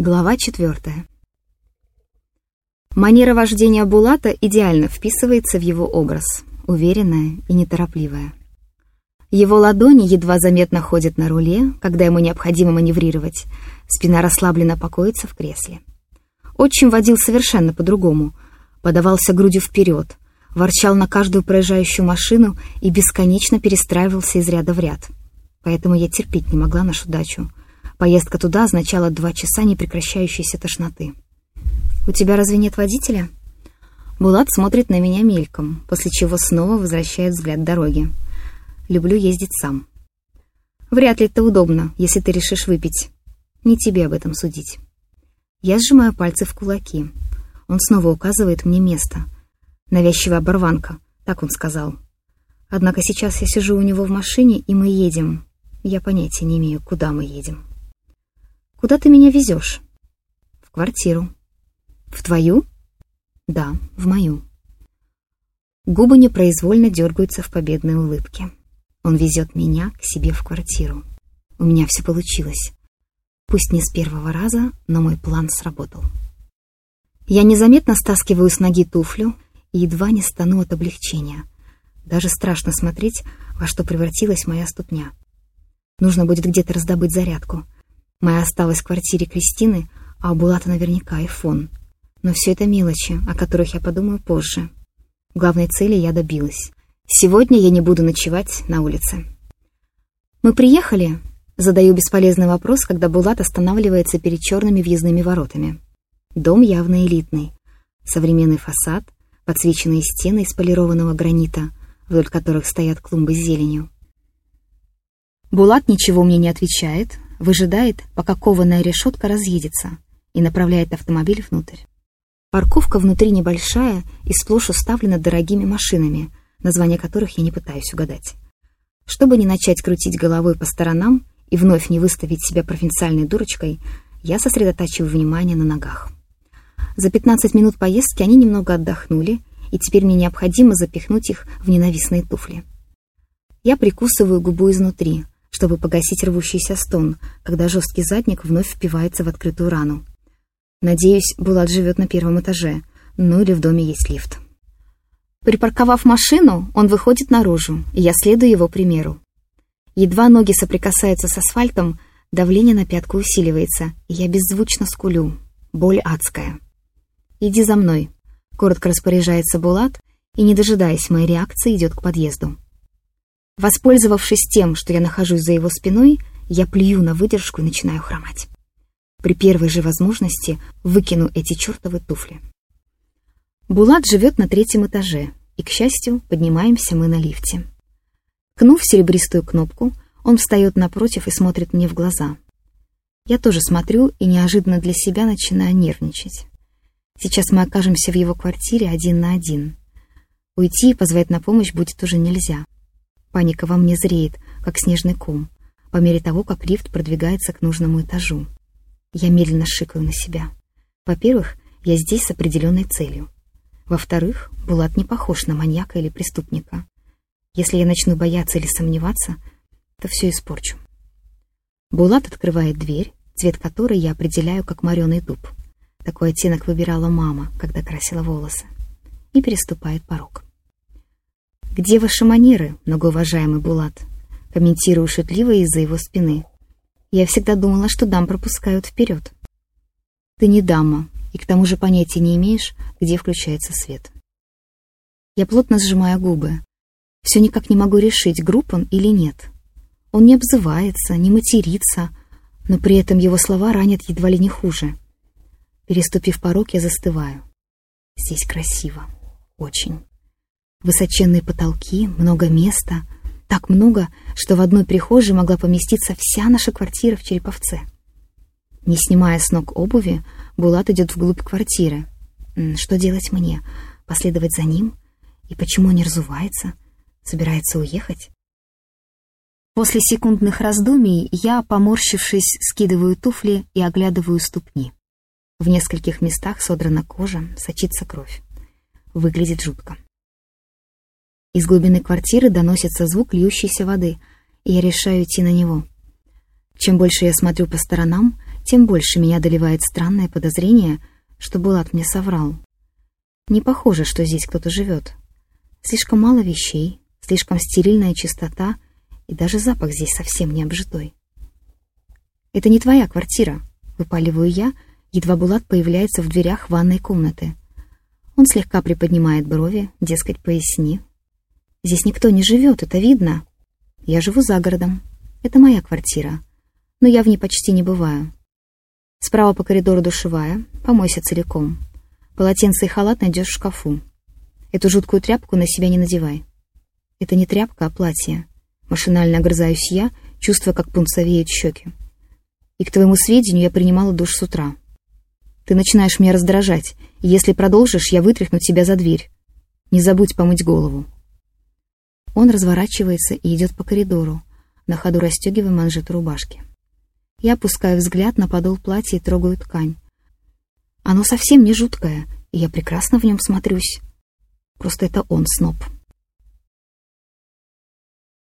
Глава четвертая. Манера вождения Булата идеально вписывается в его образ, уверенная и неторопливая. Его ладони едва заметно ходят на руле, когда ему необходимо маневрировать, спина расслабленно покоится в кресле. Отчим водил совершенно по-другому, подавался грудью вперед, ворчал на каждую проезжающую машину и бесконечно перестраивался из ряда в ряд. Поэтому я терпеть не могла нашу дачу. Поездка туда означала два часа непрекращающейся тошноты. «У тебя разве нет водителя?» Булат смотрит на меня мельком, после чего снова возвращает взгляд дороги. Люблю ездить сам. Вряд ли это удобно, если ты решишь выпить. Не тебе об этом судить. Я сжимаю пальцы в кулаки. Он снова указывает мне место. Навязчивая оборванка, так он сказал. Однако сейчас я сижу у него в машине, и мы едем. Я понятия не имею, куда мы едем. «Куда ты меня везешь?» «В квартиру». «В твою?» «Да, в мою». Губы непроизвольно дергаются в победной улыбке. Он везет меня к себе в квартиру. У меня все получилось. Пусть не с первого раза, но мой план сработал. Я незаметно стаскиваю с ноги туфлю и едва не стану от облегчения. Даже страшно смотреть, во что превратилась моя ступня. Нужно будет где-то раздобыть зарядку. Моя осталась в квартире Кристины, а у Булата наверняка айфон. Но все это мелочи, о которых я подумаю позже. Главной цели я добилась. Сегодня я не буду ночевать на улице. «Мы приехали?» Задаю бесполезный вопрос, когда Булат останавливается перед черными въездными воротами. Дом явно элитный. Современный фасад, подсвеченные стены из полированного гранита, вдоль которых стоят клумбы с зеленью. Булат ничего мне не отвечает, выжидает, пока кованая решетка разъедется, и направляет автомобиль внутрь. Парковка внутри небольшая и сплошь уставлена дорогими машинами, названия которых я не пытаюсь угадать. Чтобы не начать крутить головой по сторонам и вновь не выставить себя провинциальной дурочкой, я сосредотачиваю внимание на ногах. За 15 минут поездки они немного отдохнули, и теперь мне необходимо запихнуть их в ненавистные туфли. Я прикусываю губу изнутри — чтобы погасить рвущийся стон, когда жесткий задник вновь впивается в открытую рану. Надеюсь, Булат живет на первом этаже, ну или в доме есть лифт. Припарковав машину, он выходит наружу, и я следую его примеру. Едва ноги соприкасаются с асфальтом, давление на пятку усиливается, и я беззвучно скулю. Боль адская. «Иди за мной», — коротко распоряжается Булат, и, не дожидаясь моей реакции, идет к подъезду. Воспользовавшись тем, что я нахожусь за его спиной, я плюю на выдержку и начинаю хромать. При первой же возможности выкину эти чертовы туфли. Булат живет на третьем этаже, и, к счастью, поднимаемся мы на лифте. Кнув серебристую кнопку, он встает напротив и смотрит мне в глаза. Я тоже смотрю и неожиданно для себя начинаю нервничать. Сейчас мы окажемся в его квартире один на один. Уйти и позвать на помощь будет уже нельзя. Паника во мне зреет, как снежный ком, по мере того, как лифт продвигается к нужному этажу. Я медленно шикаю на себя. Во-первых, я здесь с определенной целью. Во-вторых, Булат не похож на маньяка или преступника. Если я начну бояться или сомневаться, то все испорчу. Булат открывает дверь, цвет которой я определяю как мореный дуб. Такой оттенок выбирала мама, когда красила волосы. И переступает порог. «Где ваши манеры, многоуважаемый Булат?» Комментирую шутливо из-за его спины. «Я всегда думала, что дам пропускают вперед». «Ты не дама, и к тому же понятия не имеешь, где включается свет». Я плотно сжимаю губы. Все никак не могу решить, групп он или нет. Он не обзывается, не матерится, но при этом его слова ранят едва ли не хуже. Переступив порог, я застываю. Здесь красиво. Очень. Высоченные потолки, много места. Так много, что в одной прихожей могла поместиться вся наша квартира в Череповце. Не снимая с ног обуви, Булат идет вглубь квартиры. Что делать мне? Последовать за ним? И почему не разувается? Собирается уехать? После секундных раздумий я, поморщившись, скидываю туфли и оглядываю ступни. В нескольких местах содрана кожа, сочится кровь. Выглядит жутко. Из глубины квартиры доносится звук льющейся воды, и я решаю идти на него. Чем больше я смотрю по сторонам, тем больше меня одолевает странное подозрение, что Булат мне соврал. Не похоже, что здесь кто-то живет. Слишком мало вещей, слишком стерильная чистота, и даже запах здесь совсем не обжитой. «Это не твоя квартира», — выпаливаю я, едва Булат появляется в дверях ванной комнаты. Он слегка приподнимает брови, дескать, поясни. «Здесь никто не живет, это видно. Я живу за городом. Это моя квартира, но я в ней почти не бываю. Справа по коридору душевая, помойся целиком. Полотенце и халат найдешь в шкафу. Эту жуткую тряпку на себя не надевай. Это не тряпка, а платье. Машинально огрызаюсь я, чувствуя, как пунцовеют щеки. И к твоему сведению я принимала душ с утра. Ты начинаешь меня раздражать, и если продолжишь, я вытряхну тебя за дверь. Не забудь помыть голову. Он разворачивается и идет по коридору, на ходу расстегивая манжеты рубашки. Я опускаю взгляд на подол платья и трогаю ткань. Оно совсем не жуткое, и я прекрасно в нем смотрюсь. Просто это он сноб.